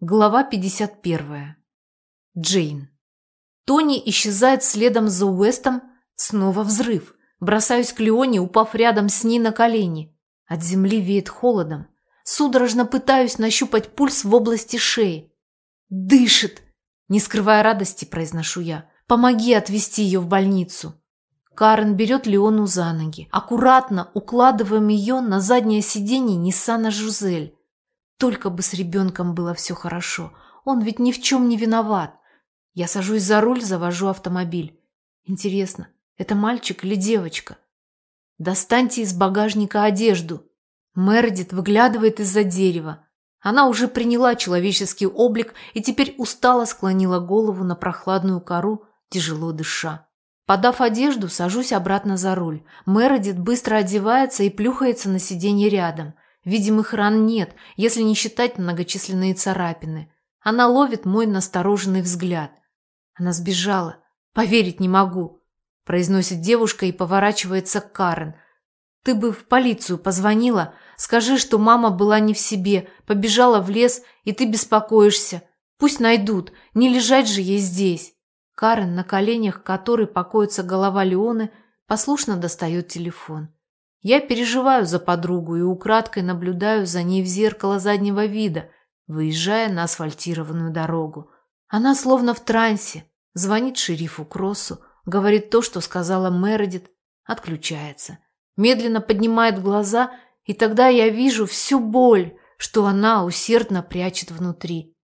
Глава 51. Джейн. Тони исчезает следом за Уэстом. Снова взрыв. Бросаюсь к Леоне, упав рядом с ней на колени. От земли веет холодом. Судорожно пытаюсь нащупать пульс в области шеи. «Дышит!» Не скрывая радости, произношу я. «Помоги отвезти ее в больницу!» Карен берет Леону за ноги. Аккуратно укладываем ее на заднее сиденье Ниссана Жузель. Только бы с ребенком было все хорошо. Он ведь ни в чем не виноват. Я сажусь за руль, завожу автомобиль. Интересно, это мальчик или девочка? Достаньте из багажника одежду. Мередит выглядывает из-за дерева. Она уже приняла человеческий облик и теперь устало склонила голову на прохладную кору, тяжело дыша. Подав одежду, сажусь обратно за руль. Мередит быстро одевается и плюхается на сиденье рядом – Видимых ран нет, если не считать многочисленные царапины. Она ловит мой настороженный взгляд. Она сбежала. Поверить не могу, произносит девушка и поворачивается к Карен. Ты бы в полицию позвонила, скажи, что мама была не в себе, побежала в лес, и ты беспокоишься. Пусть найдут, не лежать же ей здесь. Карен, на коленях которой покоится голова Леоны, послушно достает телефон. Я переживаю за подругу и украдкой наблюдаю за ней в зеркало заднего вида, выезжая на асфальтированную дорогу. Она словно в трансе, звонит шерифу Кроссу, говорит то, что сказала Мередит, отключается. Медленно поднимает глаза, и тогда я вижу всю боль, что она усердно прячет внутри.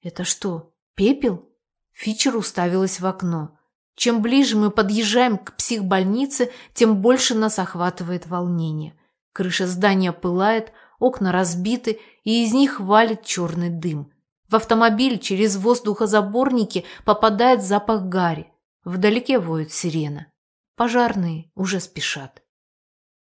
Это что, пепел? Фичер уставилась в окно. Чем ближе мы подъезжаем к психбольнице, тем больше нас охватывает волнение. Крыша здания пылает, окна разбиты, и из них валит черный дым. В автомобиль через воздухозаборники попадает запах гари. Вдалеке воет сирена. Пожарные уже спешат.